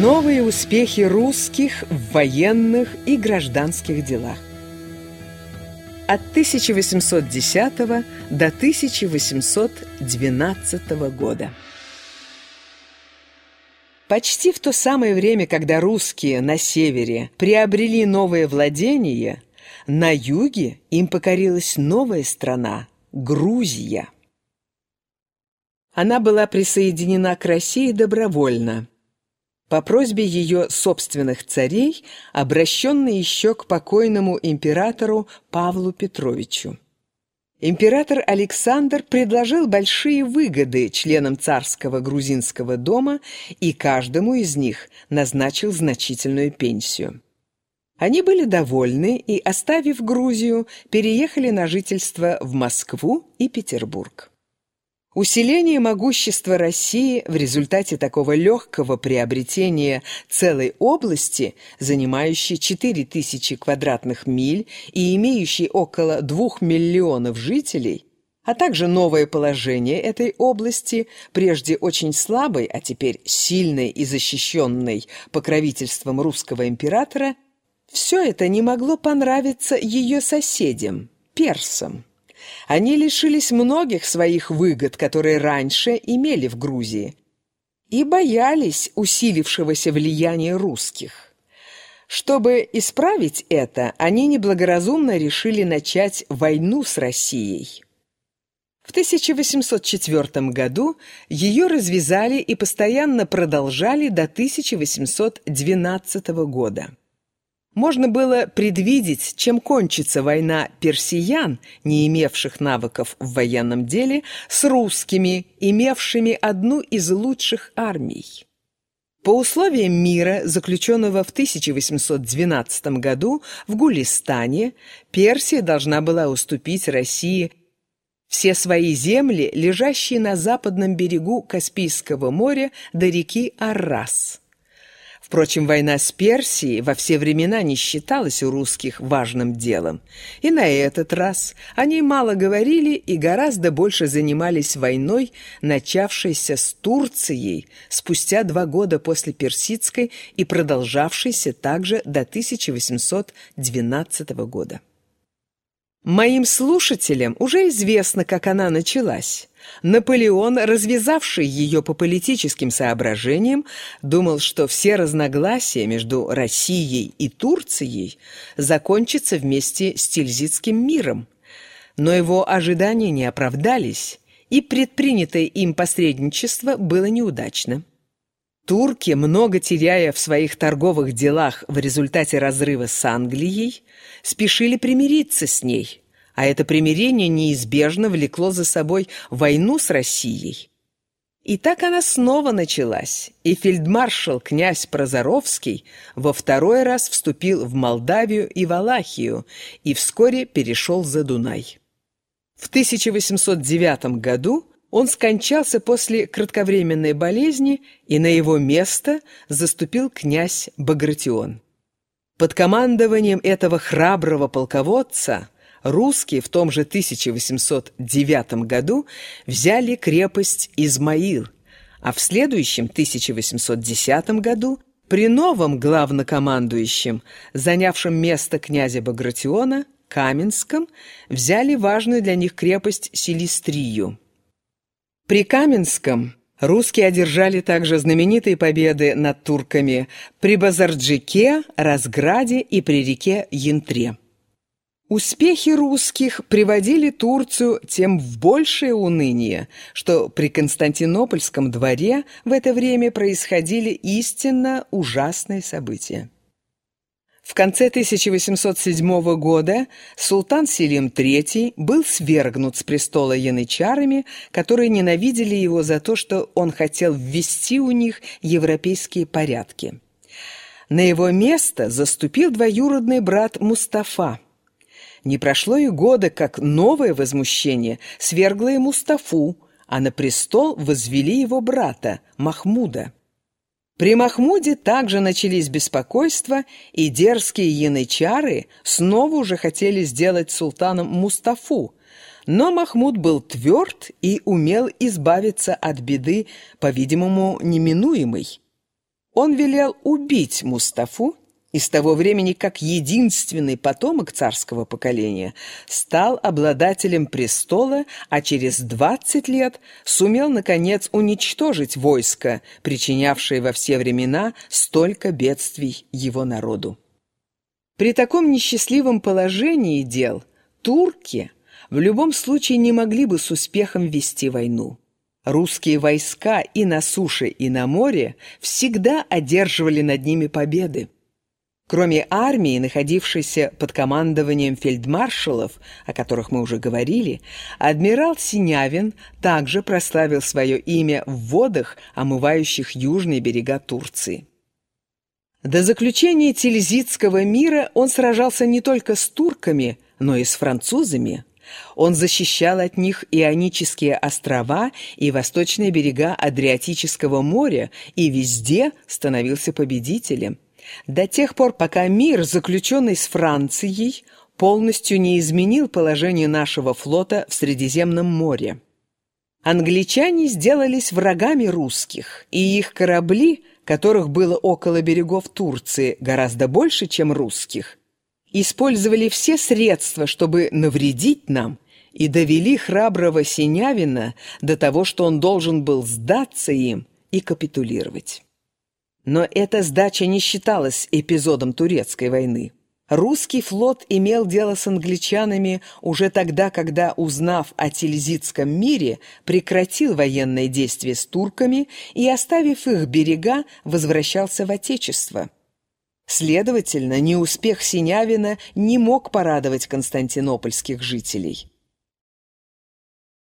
Новые успехи русских в военных и гражданских делах. От 1810 до 1812 года. Почти в то самое время, когда русские на севере приобрели новые владения, на юге им покорилась новая страна – Грузия. Она была присоединена к России добровольно, по просьбе ее собственных царей, обращенной еще к покойному императору Павлу Петровичу. Император Александр предложил большие выгоды членам царского грузинского дома и каждому из них назначил значительную пенсию. Они были довольны и, оставив Грузию, переехали на жительство в Москву и Петербург. Усиление могущества России в результате такого легкого приобретения целой области, занимающей 4000 квадратных миль и имеющей около 2 миллионов жителей, а также новое положение этой области, прежде очень слабой, а теперь сильной и защищенной покровительством русского императора, все это не могло понравиться ее соседям, персам. Они лишились многих своих выгод, которые раньше имели в Грузии, и боялись усилившегося влияния русских. Чтобы исправить это, они неблагоразумно решили начать войну с Россией. В 1804 году ее развязали и постоянно продолжали до 1812 года. Можно было предвидеть, чем кончится война персиян, не имевших навыков в военном деле, с русскими, имевшими одну из лучших армий. По условиям мира, заключенного в 1812 году в Гулистане, Персия должна была уступить России все свои земли, лежащие на западном берегу Каспийского моря до реки Аррас. Впрочем, война с Персией во все времена не считалась у русских важным делом. И на этот раз они мало говорили и гораздо больше занимались войной, начавшейся с Турцией спустя два года после Персидской и продолжавшейся также до 1812 года. Моим слушателям уже известно, как она началась. Наполеон, развязавший ее по политическим соображениям, думал, что все разногласия между Россией и Турцией закончатся вместе с Тильзитским миром. Но его ожидания не оправдались, и предпринятое им посредничество было неудачно. Турки, много теряя в своих торговых делах в результате разрыва с Англией, спешили примириться с ней, а это примирение неизбежно влекло за собой войну с Россией. И так она снова началась, и фельдмаршал князь Прозоровский во второй раз вступил в Молдавию и Валахию и вскоре перешел за Дунай. В 1809 году он скончался после кратковременной болезни, и на его место заступил князь Багратион. Под командованием этого храброго полководца русские в том же 1809 году взяли крепость Измаил, а в следующем 1810 году при новом главнокомандующем, занявшем место князя Багратиона, Каменском, взяли важную для них крепость Силистрию. При Каменском русские одержали также знаменитые победы над турками при Базарджике, Разграде и при реке Янтре. Успехи русских приводили Турцию тем в большее уныние, что при Константинопольском дворе в это время происходили истинно ужасные события. В конце 1807 года султан Селим III был свергнут с престола янычарами, которые ненавидели его за то, что он хотел ввести у них европейские порядки. На его место заступил двоюродный брат Мустафа. Не прошло и года, как новое возмущение свергло и Мустафу, а на престол возвели его брата Махмуда. При Махмуде также начались беспокойства, и дерзкие янычары снова уже хотели сделать султаном Мустафу, но Махмуд был тверд и умел избавиться от беды, по-видимому, неминуемой. он велел убить Мустафу и с того времени как единственный потомок царского поколения стал обладателем престола, а через 20 лет сумел, наконец, уничтожить войско, причинявшее во все времена столько бедствий его народу. При таком несчастливом положении дел турки в любом случае не могли бы с успехом вести войну. Русские войска и на суше, и на море всегда одерживали над ними победы. Кроме армии, находившейся под командованием фельдмаршалов, о которых мы уже говорили, адмирал Синявин также прославил свое имя в водах, омывающих южные берега Турции. До заключения Тильзитского мира он сражался не только с турками, но и с французами. Он защищал от них Ионические острова и восточные берега Адриатического моря и везде становился победителем до тех пор, пока мир, заключенный с Францией, полностью не изменил положение нашего флота в Средиземном море. Англичане сделались врагами русских, и их корабли, которых было около берегов Турции гораздо больше, чем русских, использовали все средства, чтобы навредить нам, и довели храброго Синявина до того, что он должен был сдаться им и капитулировать. Но эта сдача не считалась эпизодом Турецкой войны. Русский флот имел дело с англичанами уже тогда, когда, узнав о Тильзитском мире, прекратил военные действия с турками и, оставив их берега, возвращался в Отечество. Следовательно, неуспех Синявина не мог порадовать константинопольских жителей.